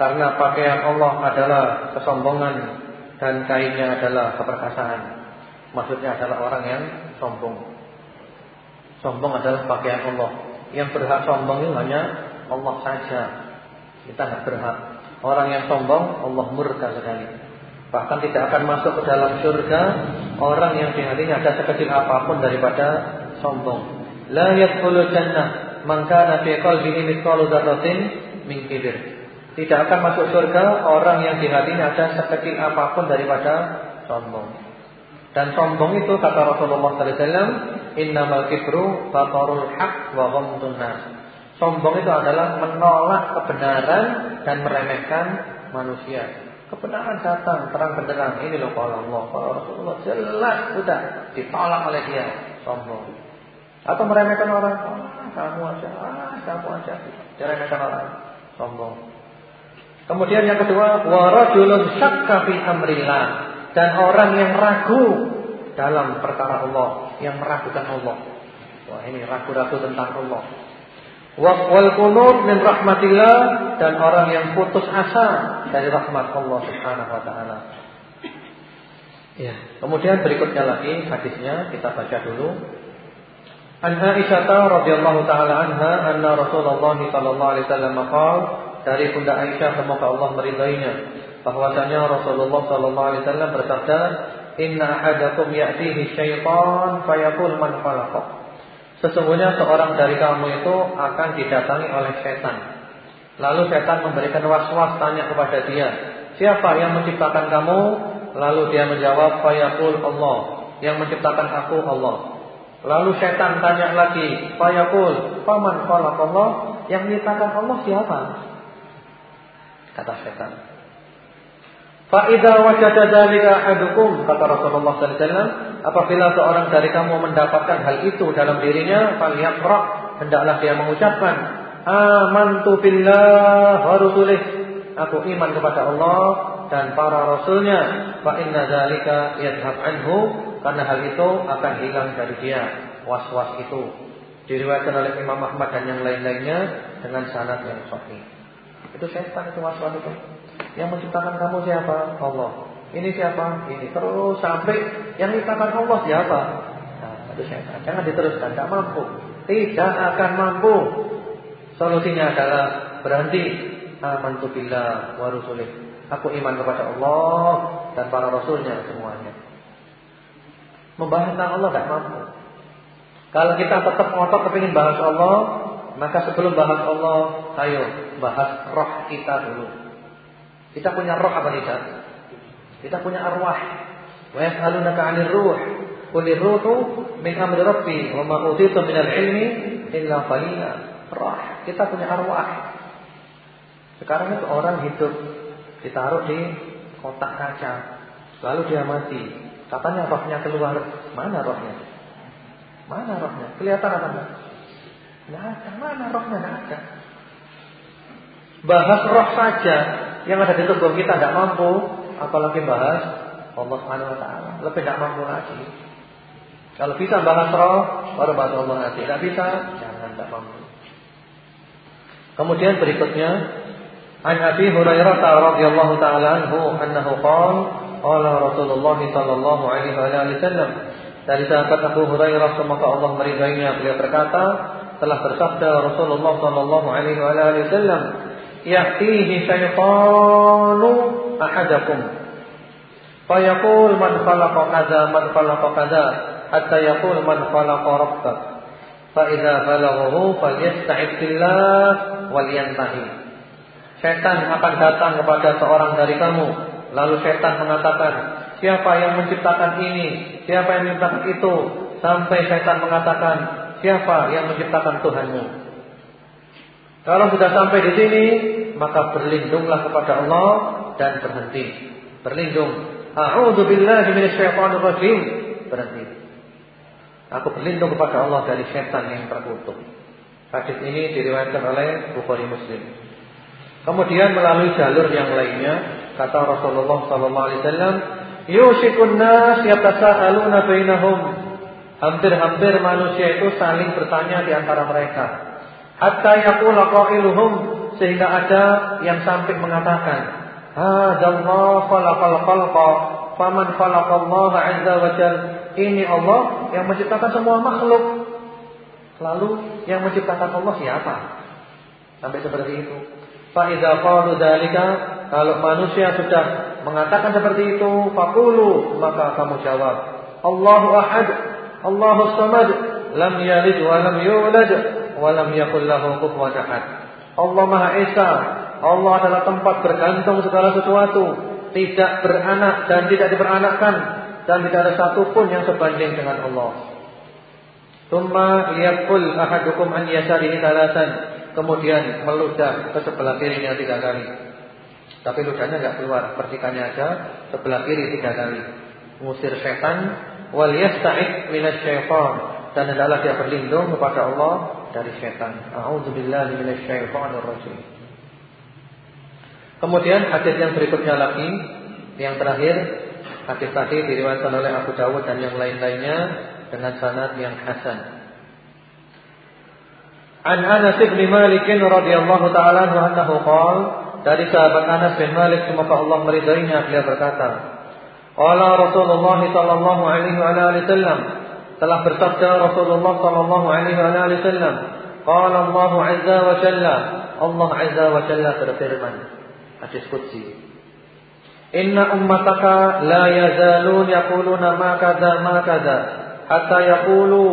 Karena pakaian Allah adalah kesombongan dan kainnya adalah keperkasaan. Maksudnya adalah orang yang sombong. Sombong adalah pakaian Allah. Yang berhak sombong itu hanya Allah saja. Kita tidak berhak. Orang yang sombong Allah murka sekali. Bahkan tidak akan masuk ke dalam surga orang yang di hatinya ada sekecil apa pun daripada sombong. La yadkhulul jannah man kana fi qalbihi mithqalu dzarratin min kibir. Tidak akan masuk surga orang yang di hatinya ada sekecil apa pun daripada sombong. Dan sombong itu kata Rasulullah sallallahu alaihi wasallam, innamal kibru batarul haq wa ghamdun. Sombong itu adalah menolak kebenaran dan meremehkan manusia. Kebenaran datang terang benderang. Ini loh kalau Allah, kalau Rasulullah jelas sudah ditolak oleh dia sombong. Atau meremehkan orang, ah, kamu aja, ah, kamu aja, diremehkan orang sombong. Kemudian yang kedua, warajulun syakka fi amrillah dan orang yang ragu dalam perkara Allah, yang meragukan Allah. Wah, ini ragu-ragu tentang Allah. Wal kunut min rahmatillah dan orang yang putus asa dari rahmat Allah Subhanahu wa taala. Ya, kemudian berikutnya lagi hadisnya kita baca dulu. An Aisyah radhiyallahu taala anha anna Rasulullah sallallahu alaihi wasallam qaal dari Bunda Aisyah semoga Allah meridainya bahwasanya Rasulullah sallallahu alaihi wasallam bersabda inna ahadakum ya'tihi syaitan fayaqul man khalaqah Sesungguhnya seorang dari kamu itu akan didatangi oleh setan. Lalu setan memberikan was-was tanya kepada dia, "Siapa yang menciptakan kamu?" Lalu dia menjawab, "Fayaqul Allah." Yang menciptakan aku Allah. Lalu setan tanya lagi, "Fayaqul, faman Allah?" Yang menciptakan Allah siapa? Kata setan. Faidah wajada dzalika ahadukum kata Rasulullah sallallahu alaihi wasallam apabila seorang dari kamu mendapatkan hal itu dalam dirinya falyaqra hendaklah dia mengucapkan amantu billah wa rusulih aku iman kepada Allah dan para rasulnya. Fa inna dzalika yadhhab anhu karena hal itu akan hilang dari dia. Was-was itu. Diriwayatkan oleh Imam Ahmad dan yang lain-lainnya dengan sanad yang sahih itu setan itu was-was itu yang menciptakan kamu siapa? Allah. Ini siapa? Ini. Terus sampai yang menciptakan Allah siapa? Nah, itu syaitan. Jangan diteruskan. Tidak mampu. Tidak akan mampu. Solusinya adalah berhenti. Amantu billah wa rusulih. Aku iman kepada Allah dan para rasulnya semuanya. Membahas tentang Allah tidak mampu. Kalau kita tetap ngotot kepingin bahas Allah, maka sebelum bahas Allah, ayo bahas roh kita dulu. Kita punya roh apa tidak? Kita punya arwah. Wa yas'alunaka 'anil ruh. Qul ruhu min amri rabbi wa ma utitu minal ilmi illa qalila. Roh. Kita punya arwah. Sekarang itu orang hidup ditaruh di kotak kaca. Lalu dia mati. Katanya rohnya keluar. Mana rohnya? Mana rohnya? Kelihatan apa enggak? Ada. Mana rohnya? Ada. Bahas roh saja yang ada di tubuh kita tidak mampu, apalagi bahas Allah taala. Lebih tidak mampu lagi. Kalau bisa bahas roh, baru bahas Allah nanti. Tidak bisa, jangan tidak mampu. Kemudian berikutnya An Abi Hurairah radhiyallahu taala anhu annahu qala qala Rasulullah sallallahu alaihi wasallam dari sahabat Abu Hurairah semoga Allah meridainya beliau berkata telah bersabda Rasulullah sallallahu alaihi wasallam ya'tihi syaitanu ahadakum. Fayaqul man khalaqa kadza man khalaqa kadza hatta yaqul man khalaqa rabbak. Fa idza balaghahu falyasta'id billah wal yantahi. Setan akan datang kepada seorang dari kamu lalu setan mengatakan siapa yang menciptakan ini? Siapa yang menciptakan itu? Sampai setan mengatakan siapa yang menciptakan Tuhanmu kalau sudah sampai di sini, maka berlindunglah kepada Allah dan berhenti. Berlindung. A'udzu billahi minasyaitonir rajim. Berhenti. Aku berlindung kepada Allah dari setan yang terkutuk. Hadis ini diriwayatkan oleh Bukhari Muslim. Kemudian melalui jalur yang lainnya, kata Rasulullah sallallahu alaihi wasallam, "Yushikun nas yatasaaluna bainahum." Hampir-hampir manusia itu saling bertanya di antara mereka. Hatta yaqula qailuhum sehingga ada yang sampai mengatakan, "Hadzallahu khalaqal khalqa, faman khalaqallaha 'azza wa jalla." Ini Allah yang menciptakan semua makhluk. Lalu yang menciptakan Allah siapa? Sampai seperti itu. Fa idza qalu dzalika, kalau manusia sudah mengatakan seperti itu, faqulu, maka kamu jawab, Allahu ahad, Allahu samad, lam yalid wa lam yulad walam yakul lahu kufuwan ahad. Allah Maha Esa. Allah adalah tempat bergantung segala sesuatu, tidak beranak dan tidak diperanakkan dan tidak ada satu pun yang sebanding dengan Allah. Tsumma liyaqul ahadukum an yasarihi thalathan. Kemudian meludah ke sebelah kirinya tiga kali. Tapi ludahnya enggak keluar, percikannya aja sebelah kiri tiga kali. Mengusir setan wal yasta'id minasyaitan dan adalah dia berlindung kepada Allah dari setan. A'udzubillahi minasyaitonir rajim. Kemudian hadis yang berikutnya lagi, yang terakhir, hadis tadi diriwayatkan oleh Abu Dawud dan yang lain-lainnya dengan sanad yang hasan. An Anas bin Malik radhiyallahu taala anhu qala dari sahabat Anas bin Malik semoga Allah meridainya beliau berkata Qala Rasulullah sallallahu alaihi wasallam telah bersabda Rasulullah sallallahu alaihi wasallam, qala Allah azza wa jalla, Allah azza wa jalla berfirman, hadis qudsi. Inna ummataka la yazalun yaquluna ma kadza ma kadza hatta yaqulu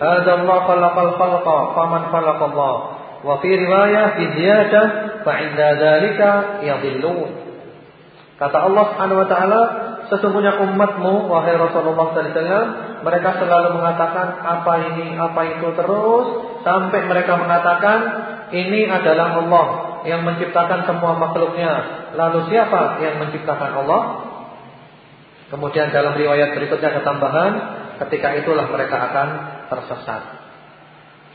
hadza Allah khalaqal khalqa faman khalaqa Allah. Wa fi riwayah fi ziyadah fa inda dzalika yadhillun. Kata Allah Subhanahu wa taala, Sesungguhnya umatmu wahai Rasulullah SAW mereka selalu mengatakan apa ini apa itu terus sampai mereka mengatakan ini adalah Allah yang menciptakan semua makhluknya. Lalu siapa yang menciptakan Allah? Kemudian dalam riwayat berikutnya ketambahan ketika itulah mereka akan tersesat.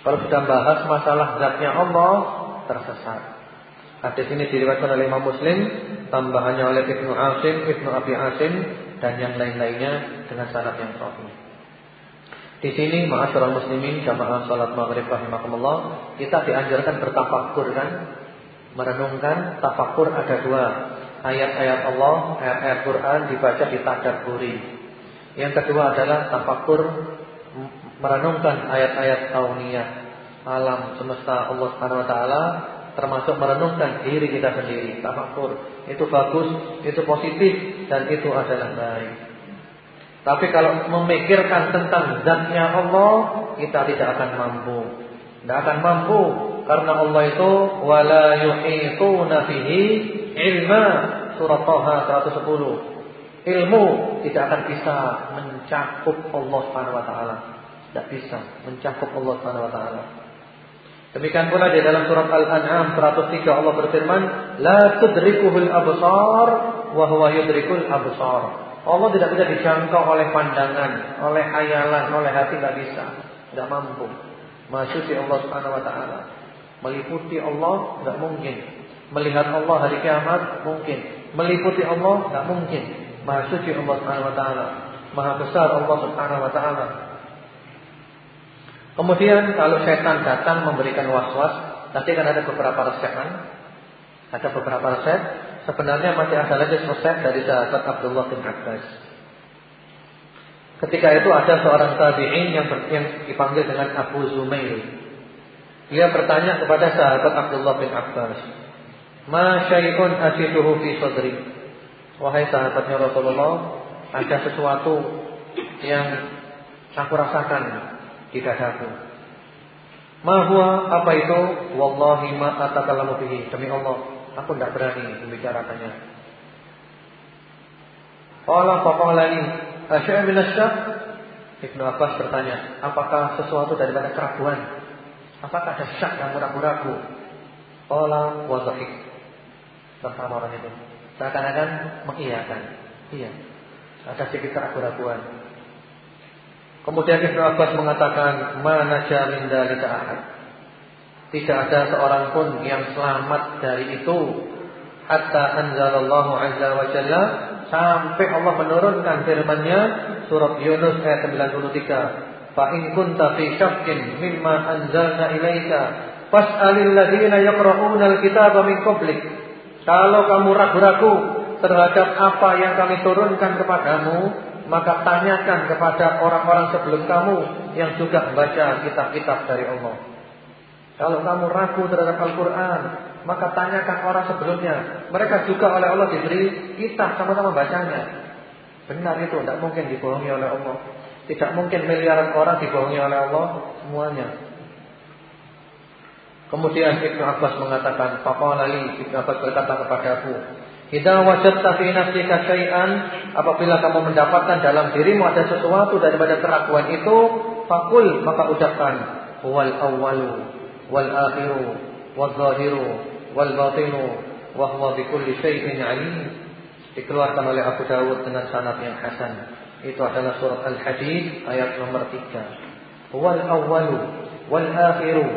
Kalau sudah bahas masalah zatnya Allah tersesat. Hadis ini diriwayatkan oleh Imam Muslim, tambahannya oleh Ibnu Asim, Ibnu Abi Asim dan yang lain-lainnya dengan sanad yang sahih. Di sini ma'asyiral muslimin jamaah salat maghrib rahimakumullah, kita dianjurkan bertafakur kan? Merenungkan tafakur ada dua. Ayat-ayat Allah, ayat-ayat Quran dibaca ditadaburi. Yang kedua adalah tafakur merenungkan ayat-ayat kauniyah alam semesta Allah Subhanahu taala termasuk merenungkan diri kita sendiri, tafakur. Itu bagus, itu positif dan itu adalah baik. Tapi kalau memikirkan tentang zatnya Allah, kita tidak akan mampu. Tidak akan mampu karena Allah itu wala yuhituna fihi ilma surah Taha 110. Ilmu tidak akan bisa mencakup Allah Subhanahu wa taala. Tidak bisa mencakup Allah Subhanahu wa taala. Demikian pula di dalam surat Al-An'am 103 Allah berfirman, "La tudrikuhul absar wa huwa yudrikul absar." Allah tidak bisa dijangkau oleh pandangan, oleh hayalan, oleh hati tidak bisa, tidak mampu. Maha suci Allah Subhanahu wa taala. Meliputi Allah enggak mungkin. Melihat Allah hari kiamat mungkin. Meliputi Allah enggak mungkin. Maha suci Allah Subhanahu wa taala. Maha besar Allah Subhanahu wa taala. Kemudian kalau setan datang memberikan was-was, nanti kan ada beberapa resepan. Ada beberapa resep. Sebenarnya masih ada lagi resep dari sahabat Abdullah bin Abbas. Ketika itu ada seorang tabi'in yang, yang dipanggil dengan Abu Zumail. Dia bertanya kepada sahabat Abdullah bin Abbas, "Ma syai'un ajiduhu fi sadri?" Wahai sahabatnya Rasulullah, ada sesuatu yang aku rasakan di dadaku. Ma huwa apa itu? Wallahi ma atakallamu bihi. Demi Allah, aku tidak berani membicarakannya. Qala faqalani Asy'a min asyak? Ibnu Abbas bertanya, apakah sesuatu daripada keraguan? Apakah ada syak yang ragu-ragu? Qala wa dhahik. Orang itu. Seakan-akan mengiyakan. Iya. Ada sedikit keraguan. Kemudian Ibnu Abbas mengatakan, "Mana jamin dari ahad." Tidak ada seorang pun yang selamat dari itu. Hatta anzalallahu azza wa jalla sampai Allah menurunkan firman-Nya surat Yunus ayat 93 fa in kunta fi syakkin mimma anzalna ilaika fas'alil ladzina yaqra'una alkitaba min qablik. Kalau kamu ragu-ragu terhadap apa yang kami turunkan kepadamu maka tanyakan kepada orang-orang sebelum kamu yang juga membaca kitab-kitab dari Allah kalau kamu ragu terhadap Al-Quran maka tanyakan orang sebelumnya. Mereka juga oleh Allah diberi kitab sama-sama bacanya. Benar itu, tidak mungkin dibohongi oleh Allah. Tidak mungkin miliaran orang dibohongi oleh Allah semuanya. Kemudian Ibnu Abbas mengatakan, lagi Ibnu Abbas berkata kepada Abu, "Idza wajadta fi nafsika syai'an, apabila kamu mendapatkan dalam dirimu ada sesuatu daripada keraguan itu, fakul maka ucapkan, wal awwalu wal akhiru wal zahiru wal batinu wa huwa bikulli syai'in alim. Dikeluarkan oleh Abu Dawud dengan sanad yang hasan. Itu adalah surat Al-Hadid ayat nomor 3 wal awwalu wal akhiru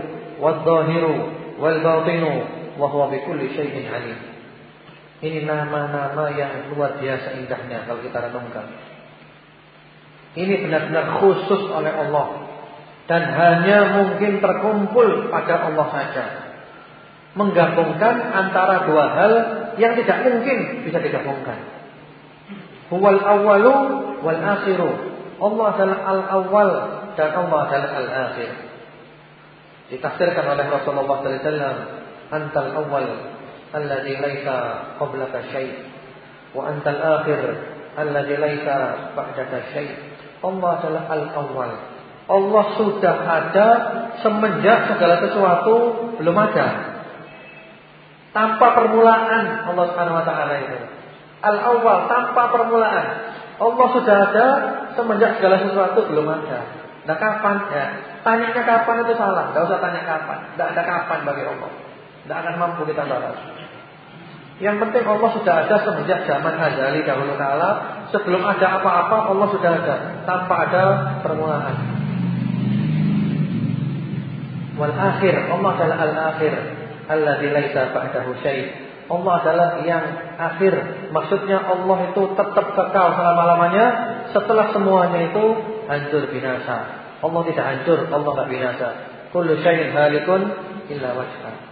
wal zahiru wal batinu wa huwa bikulli syai'in alim ini nama-nama yang luar biasa indahnya kalau kita renungkan ini benar-benar khusus oleh Allah dan hanya mungkin terkumpul pada Allah saja menggabungkan antara dua hal yang tidak mungkin bisa digabungkan. Huwal awwalu wal akhiru. Allah adalah al-awwal dan Allah adalah al-akhir. Ditafsirkan oleh Rasulullah sallallahu alaihi wasallam, "Antal awwal alladhi laisa qablaka syai' wa antal akhir alladhi laisa ba'daka syai'." Allah adalah al-awwal. Allah sudah ada semenjak segala sesuatu belum ada. Tanpa permulaan Allah Subhanahu wa taala itu. Al-awwal tanpa permulaan. Allah sudah ada semenjak segala sesuatu belum ada. Nah kapan ya? Tanyanya kapan itu salah. Tidak usah tanya kapan. Tidak ada kapan bagi Allah. Tidak akan mampu kita balas. Yang penting Allah sudah ada semenjak zaman azali dahulu kala. Sebelum ada apa-apa Allah sudah ada. Tanpa ada permulaan. Wal akhir. Allah adalah al-akhir alladzi laisa ba'dahu syai'. Allah adalah yang akhir. Maksudnya Allah itu tetap kekal selama-lamanya setelah semuanya itu hancur binasa. Allah tidak hancur, Allah tidak binasa. Kullu syai'in halikun illa wajha.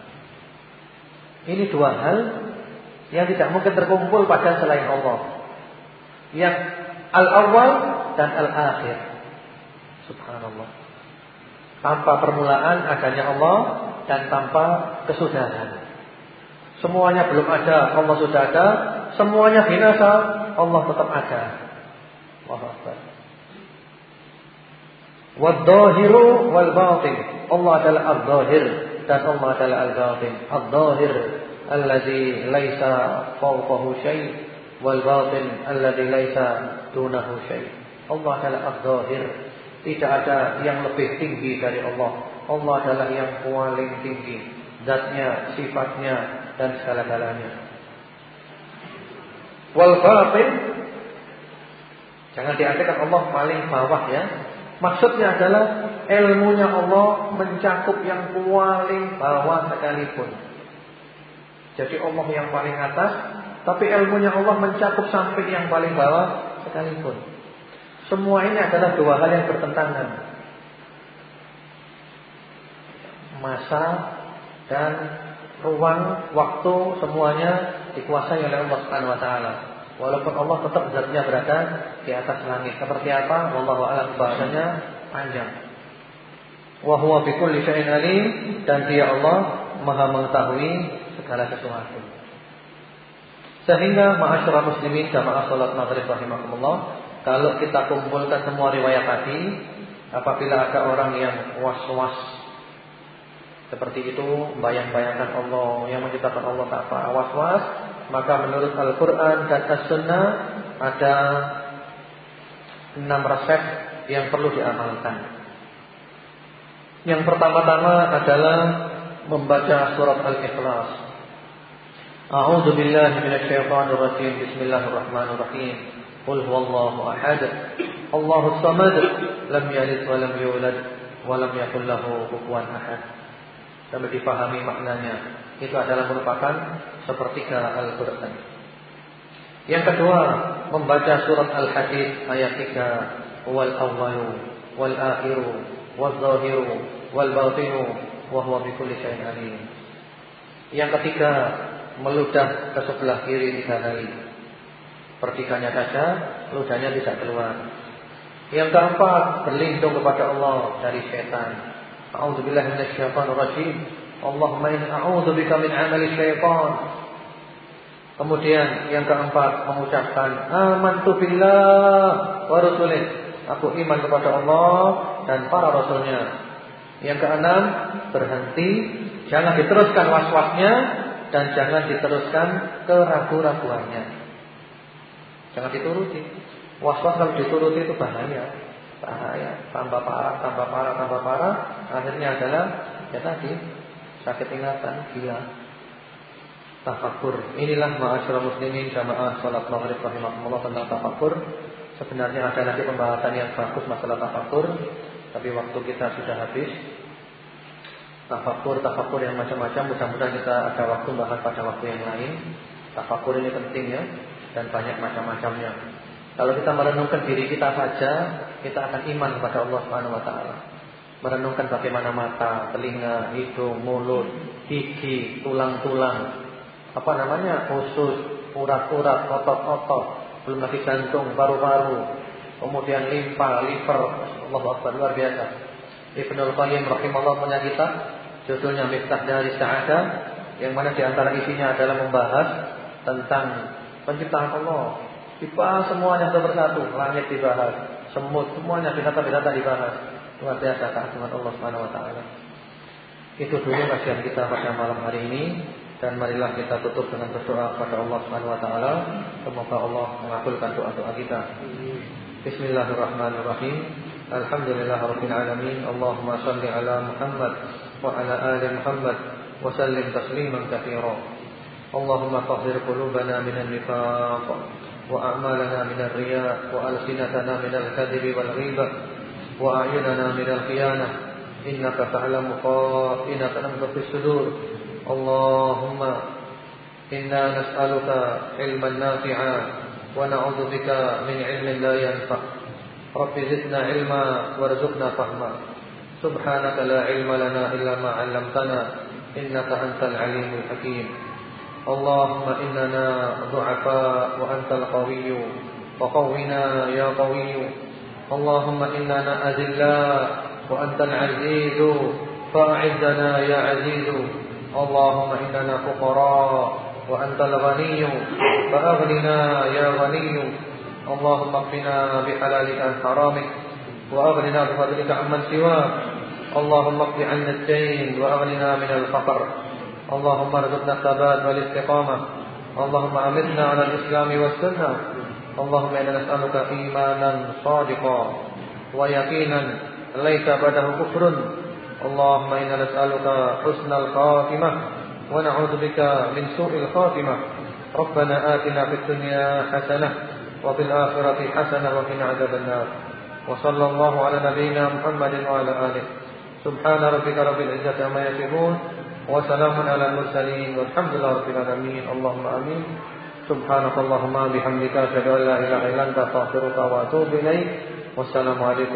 Ini dua hal yang tidak mungkin terkumpul pada selain Allah. Yang al-awwal dan al-akhir. Subhanallah. Tanpa permulaan adanya Allah dan tanpa kesudahan. Semuanya belum ada, Allah sudah ada. Semuanya binasa, Allah tetap ada. Allahu Akbar. Wad-dhahiru wal batin. Allah adalah al-dhahir dan Allah adalah al-batin. Al-dhahir alladhi laisa fawqahu syai' wal batin alladhi laisa dunahu syai'. Allah adalah al-dhahir. Tidak ada yang lebih tinggi dari Allah. Allah adalah yang paling tinggi zatnya, sifatnya dan segala-galanya. Wal batin jangan diartikan Allah paling bawah ya. Maksudnya adalah ilmunya Allah mencakup yang paling bawah sekalipun. Jadi Allah yang paling atas, tapi ilmunya Allah mencakup sampai yang paling bawah sekalipun. Semua ini adalah dua hal yang bertentangan. Masa dan ruang, waktu semuanya dikuasai oleh Allah Subhanahu wa taala. Walaupun Allah tetap zatnya berada di atas langit. Seperti apa? Wallahu a'lam bahasanya panjang. Wa huwa bi kulli syai'in alim dan dia Allah Maha mengetahui segala sesuatu. Sehingga ma'asyara muslimin jamaah salat maghrib rahimakumullah, kalau kita kumpulkan semua riwayat tadi, apabila ada orang yang was-was seperti itu, bayang-bayangkan Allah yang menciptakan Allah tak apa, was-was, maka menurut Al-Quran dan As-Sunnah ada enam resep yang perlu diamalkan. Yang pertama-tama adalah membaca surat Al-Ikhlas. A'udzu billahi minasyaitonir rajim. Bismillahirrahmanirrahim. Qul huwallahu ahad. Allahus samad. Lam yalid wa lam yulad wa lam yakul lahu kufuwan ahad. Sampai dipahami maknanya. Itu adalah merupakan sepertiga Al-Quran Yang kedua Membaca surat Al-Hadid ayat 3 Wal awwalu Wal akhiru Wal zahiru Wal batinu Wahuwa bikulli syai'in alim Yang ketiga Meludah ke sebelah kiri tiga kali Pertikanya saja Ludahnya tidak keluar Yang keempat Berlindung kepada Allah dari setan A'udzubillahi minasyaitonir Allahumma inni a'udzubika min 'amali syaitan. Kemudian yang keempat mengucapkan amantu billah wa rasulih. Aku iman kepada Allah dan para rasulnya. Yang keenam berhenti, jangan diteruskan was-wasnya dan jangan diteruskan keraguan-raguannya. Jangan dituruti. Was-was kalau dituruti itu bahaya. Bahaya, tambah parah, tambah parah, tambah parah, akhirnya adalah ya tadi sakit ingatan, gila. Tafakur. Inilah ma'asyiral muslimin jamaah salat maghrib rahimakumullah tentang tafakur. Sebenarnya ada nanti pembahasan yang bagus masalah tafakur, tapi waktu kita sudah habis. Tafakur, tafakur yang macam-macam. Mudah-mudahan kita ada waktu bahas pada waktu yang lain. Tafakur ini penting ya, dan banyak macam-macamnya. Kalau kita merenungkan diri kita saja, kita akan iman kepada Allah Subhanahu wa taala merenungkan bagaimana mata, telinga, hidung, mulut, gigi, tulang-tulang, apa namanya, usus, urat-urat, otot-otot, belum lagi jantung, paru-paru, kemudian limpa, liver, Allah Akbar luar biasa. Ibnu Qayyim rahimahullah punya kitab judulnya Miftah dari Sa'adah yang mana di antara isinya adalah membahas tentang penciptaan Allah. Dibahas semuanya satu persatu, langit dibahas, semut semuanya binatang-binatang dibahas. Luar biasa keagungan Allah Subhanahu wa taala. Itu dulu kajian kita pada malam hari ini dan marilah kita tutup dengan berdoa kepada Allah Subhanahu wa taala. Semoga Allah mengabulkan doa-doa kita. بسم الله الرحمن الرحيم الحمد لله رب العالمين اللهم صل على محمد وعلى آل محمد وسلم تسليما كثيرا اللهم طهر قلوبنا من النفاق وأعمالنا من الرياء وألسنتنا من الكذب والغيبة وأعيننا من الخيانة إنك تعلم خائنة في الصدور اللهم إنا نسألك علما نافعا ونعوذ بك من علم لا ينفع. رب زدنا علما وارزقنا فهما. سبحانك لا علم لنا إلا ما علمتنا إنك أنت العليم الحكيم. اللهم إننا ضعفاء وأنت القوي وقونا يا قوي. اللهم إننا أذلاء وأنت العزيز فأعزنا يا عزيز. اللهم إننا فقراء وأنت الغني فأغننا يا غني اللهم اقفنا بحلالك عن حرامك وأغننا بفضلك عمن سواك اللهم اقض عنا الدين وأغننا من الفقر اللهم ارزقنا الثبات والاستقامة اللهم أمتنا على الإسلام والسنة اللهم إنا نسألك إيمانا صادقا ويقينا ليس بعده كفر اللهم إنا نسألك حسن الخاتمة ونعوذ بك من سوء الخاتمة. ربنا آتنا في الدنيا حسنة وفي الآخرة حسنة وقنا عذاب النار. وصلى الله على نبينا محمد وعلى آله. سبحان ربك رب العزة عما يصفون وسلام على المرسلين والحمد لله رب العالمين. اللهم آمين. سبحانك اللهم بحمدك أشهد أن لا إله إلا أنت أستغفرك وأتوب إليك. والسلام عليكم